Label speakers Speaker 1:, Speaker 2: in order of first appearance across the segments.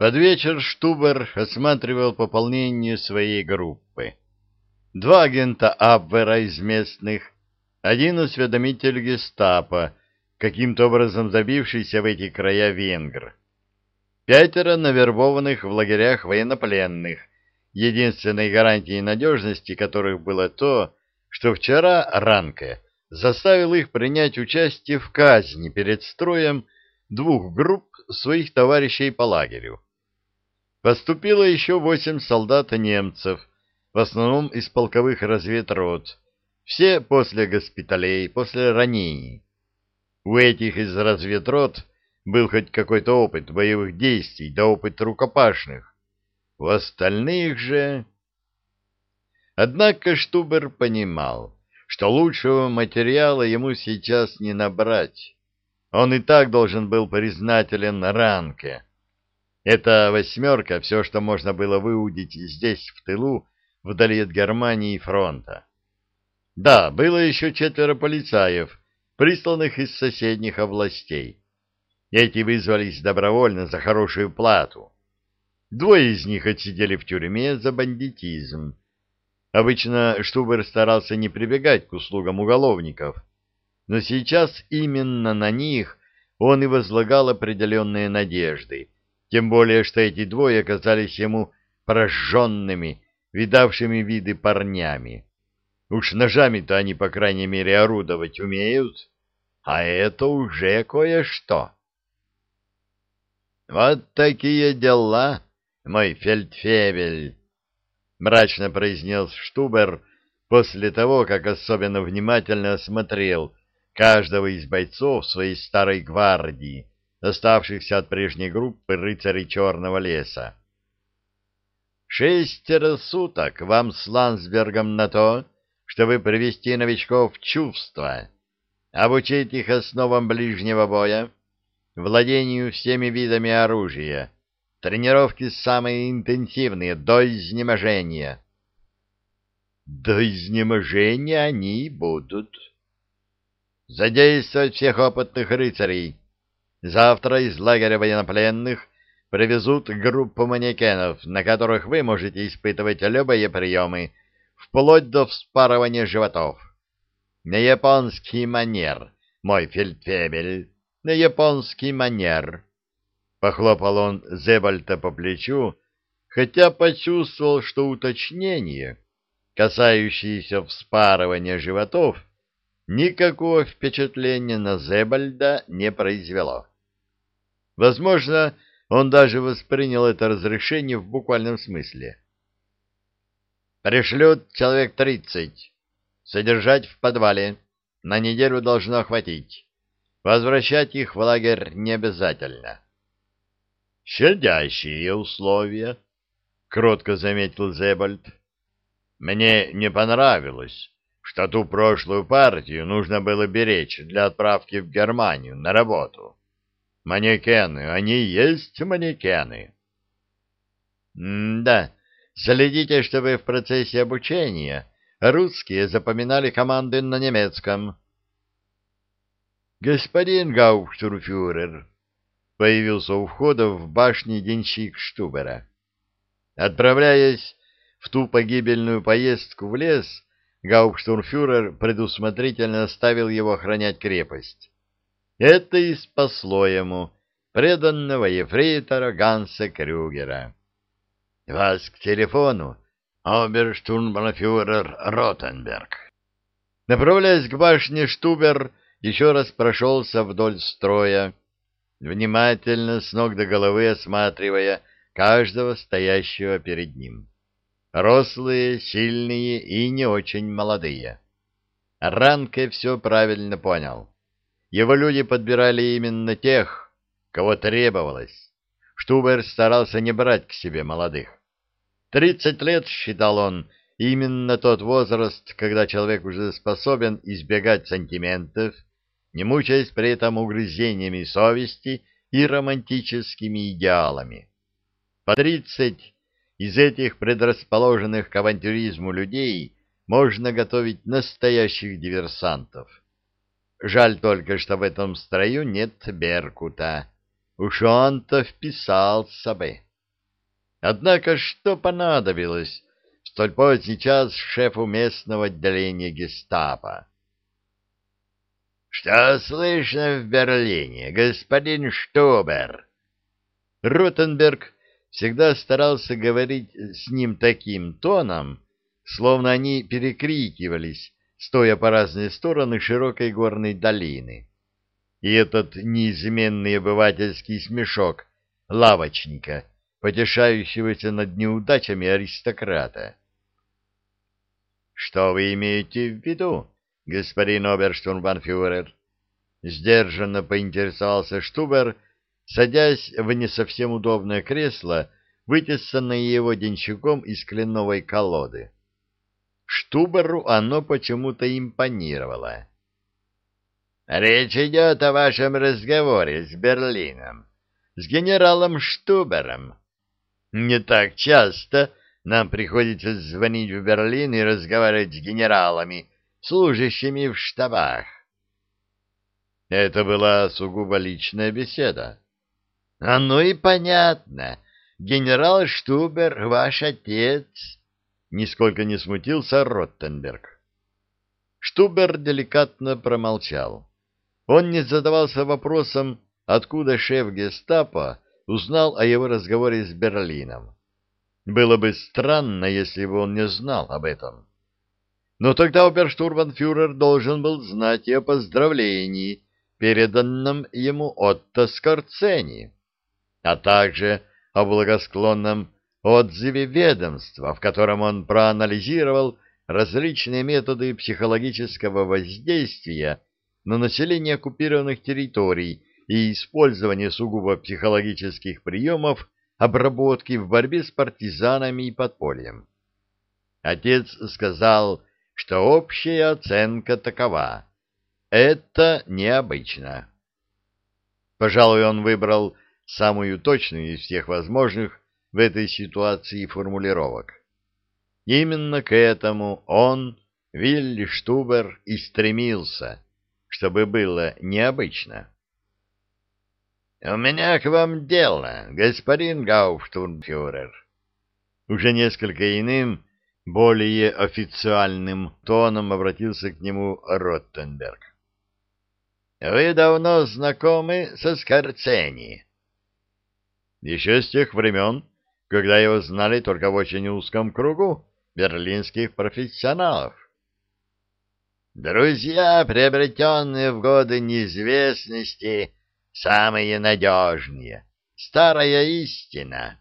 Speaker 1: Под вечер Штубер осматривал пополнение своей группы. Два агента Абвера из местных, один осведомитель гестапо, каким-то образом забившийся в эти края венгр. Пятеро навербованных в лагерях военнопленных, единственной гарантией надежности которых было то, что вчера Ранке заставил их принять участие в казни перед строем двух групп своих товарищей по лагерю. Поступило еще восемь солдат-немцев, в основном из полковых разведрот, все после госпиталей, после ранений. У этих из разведрот был хоть какой-то опыт боевых действий, да опыт рукопашных. У остальных же... Однако Штубер понимал, что лучшего материала ему сейчас не набрать. Он и так должен был признателен Ранке. Эта восьмерка — все, что можно было выудить здесь, в тылу, вдали от Германии и фронта. Да, было еще четверо полицаев, присланных из соседних областей. Эти вызвались добровольно за хорошую плату. Двое из них отсидели в тюрьме за бандитизм. Обычно Штубер старался не прибегать к услугам уголовников, но сейчас именно на них он и возлагал определенные надежды, тем более, что эти двое оказались ему прожженными, видавшими виды парнями. Уж ножами-то они, по крайней мере, орудовать умеют, а это уже кое-что. «Вот такие дела, мой фельдфебель!» — мрачно произнес Штубер после того, как особенно внимательно осмотрел каждого из бойцов своей старой гвардии, оставшихся от прежней группы рыцарей Черного леса. «Шестеро суток вам с Ландсбергом на то, чтобы привести новичков в чувство, обучить их основам ближнего боя, владению всеми видами оружия, тренировки самые интенсивные, до изнеможения». «До изнеможения они будут», задействовать всех опытных рыцарей, Завтра из лагеря военнопленных привезут группу манекенов, на которых вы можете испытывать любые приемы, вплоть до вспарывания животов. На японский манер, мой фельдфебель, на японский манер. Похлопал он Зебальта по плечу, хотя почувствовал, что уточнение, касающееся вспарывания животов, никакого впечатления на Зебальда не произвело. Возможно, он даже воспринял это разрешение в буквальном смысле. «Пришлют человек тридцать. Содержать в подвале. На неделю должно хватить. Возвращать их в лагерь не обязательно». «Щадящие условия», — кротко заметил Зебальд. «Мне не понравилось, что ту прошлую партию нужно было беречь для отправки в Германию на работу». Манекены, они есть манекены. М-да, следите, чтобы в процессе обучения русские запоминали команды на немецком. Господин Гауптурфюрер появился у входа в башне денщик Штубера. Отправляясь в ту погибельную поездку в лес, Гауптурфюрер предусмотрительно оставил его охранять крепость. Это и спасло ему преданного ефрейтора Ганса Крюгера. — Вас к телефону, оберштурмбанфюрер Ротенберг. Направляясь к башне, Штубер еще раз прошелся вдоль строя, внимательно с ног до головы осматривая каждого стоящего перед ним. Рослые, сильные и не очень молодые. Ранке все правильно понял. Его люди подбирали именно тех, кого требовалось. Штубер старался не брать к себе молодых. Тридцать лет, считал он, именно тот возраст, когда человек уже способен избегать сантиментов, не мучаясь при этом угрызениями совести и романтическими идеалами. По тридцать из этих предрасположенных к авантюризму людей можно готовить настоящих диверсантов. Жаль только, что в этом строю нет Беркута. Уж он-то вписался бы. Однако что понадобилось в столь поздний час шефу местного отделения гестапо? «Что слышно в Берлине, господин Штубер?» Ротенберг всегда старался говорить с ним таким тоном, словно они перекрикивались, стоя по разные стороны широкой горной долины. И этот неизменный обывательский смешок лавочника, потешающегося над неудачами аристократа. «Что вы имеете в виду, господин оберштурмбанфюрер?» Сдержанно поинтересовался Штубер, садясь в не совсем удобное кресло, вытесанное его денщиком из кленовой колоды. Штуберу оно почему-то импонировало. «Речь идет о вашем разговоре с Берлином, с генералом Штубером. Не так часто нам приходится звонить в Берлин и разговаривать с генералами, служащими в штабах. Это была сугубо личная беседа. Оно и понятно. Генерал Штубер — ваш отец. Нисколько не смутился Роттенберг. Штубер деликатно промолчал. Он не задавался вопросом, откуда шеф гестапо узнал о его разговоре с Берлином. Было бы странно, если бы он не знал об этом. Но тогда оберштурманфюрер должен был знать и о поздравлении, переданном ему Отто Скорцени, а также о благосклонном отзыве ведомства, в котором он проанализировал различные методы психологического воздействия на население оккупированных территорий и использование сугубо психологических приемов обработки в борьбе с партизанами и подпольем. Отец сказал, что общая оценка такова. Это необычно. Пожалуй, он выбрал самую точную из всех возможных в этой ситуации формулировок. Именно к этому он, Вилли Штубер, и стремился, чтобы было необычно. «У меня к вам дело, господин Гауптурмфюрер». Уже несколько иным, более официальным тоном обратился к нему Роттенберг. «Вы давно знакомы со Скорцени?» «Еще с тех времен, когда его знали только в очень узком кругу берлинских профессионалов». «Друзья, приобретенные в годы неизвестности...» самые надежные. Старая истина.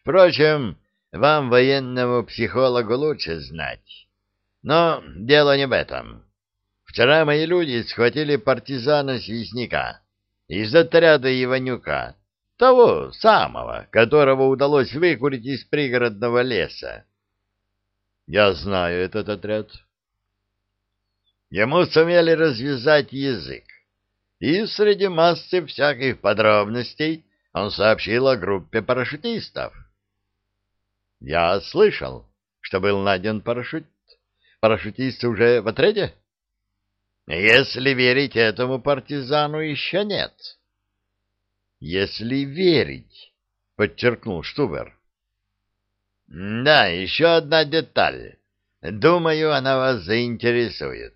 Speaker 1: Впрочем, вам, военному психологу, лучше знать. Но дело не в этом. Вчера мои люди схватили партизана-связняка из отряда Иванюка, того самого, которого удалось выкурить из пригородного леса. Я знаю этот отряд. Ему сумели развязать язык и среди массы всяких подробностей он сообщил о группе парашютистов. Я слышал, что был найден парашют. Парашютисты уже в отряде? Если верить этому партизану, еще нет. Если верить, подчеркнул Штубер. Да, еще одна деталь. Думаю, она вас заинтересует.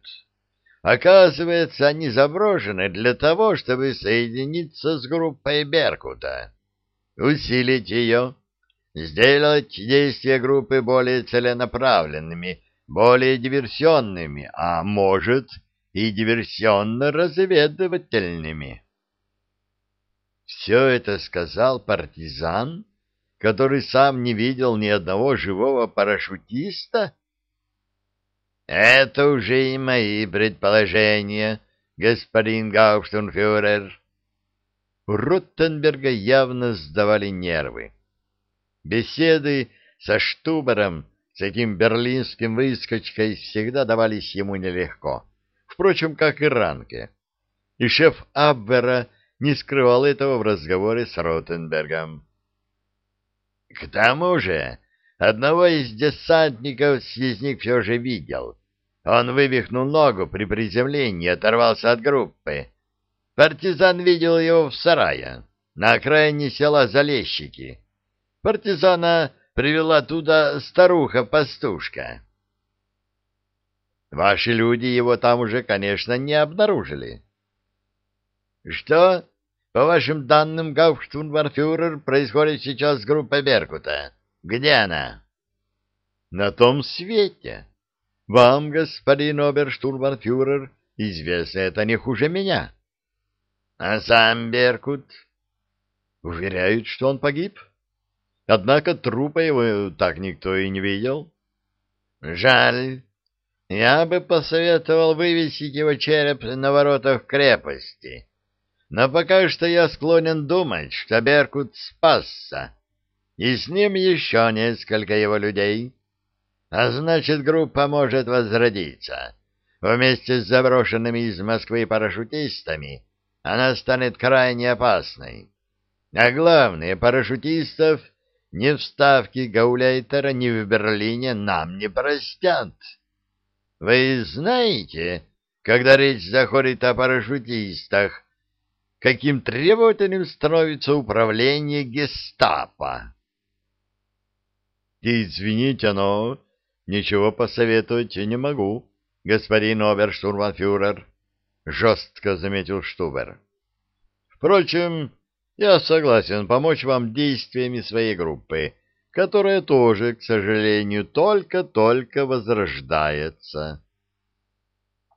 Speaker 1: Оказывается, они заброшены для того, чтобы соединиться с группой Беркута, усилить ее, сделать действия группы более целенаправленными, более диверсионными, а может и диверсионно-разведывательными. Все это сказал партизан, который сам не видел ни одного живого парашютиста? Это уже и мои предположения, господин Гауптштурмфюрер. У Роттенберга явно сдавали нервы. Беседы со Штубером, с этим берлинским выскочкой, всегда давались ему нелегко. Впрочем, как и Ранке. И шеф Абвера не скрывал этого в разговоре с Ротенбергом. К тому же, одного из десантников связник все же видел. Он вывихнул ногу при приземлении и оторвался от группы. Партизан видел его в сарае, на окраине села Залещики. партизана привела туда старуха-пастушка. Ваши люди его там уже, конечно, не обнаружили. Что, по вашим данным, гауптштурмбанфюрер, происходит сейчас с группой Беркута? Где она? На том свете. Вам, господин оберштурмбанфюрер, известно это не хуже меня. А сам Беркут? Уверяют, что он погиб. Однако трупа его так никто и не видел. Жаль. Я бы посоветовал вывесить его череп на воротах крепости. Но пока что я склонен думать, что Беркут спасся, и с ним еще несколько его людей. А значит, группа может возродиться. Вместе с заброшенными из Москвы парашютистами она станет крайне опасной. А главное, парашютистов ни в ставке Гауляйтера, ни в Берлине нам не простят. Вы знаете, когда речь заходит о парашютистах, каким требовательным становится управление гестапо? Извините, но ничего посоветовать не могу, господин оберштурманфюрер, жестко заметил Штубер. Впрочем, я согласен помочь вам действиями своей группы, которая тоже, к сожалению, только-только возрождается.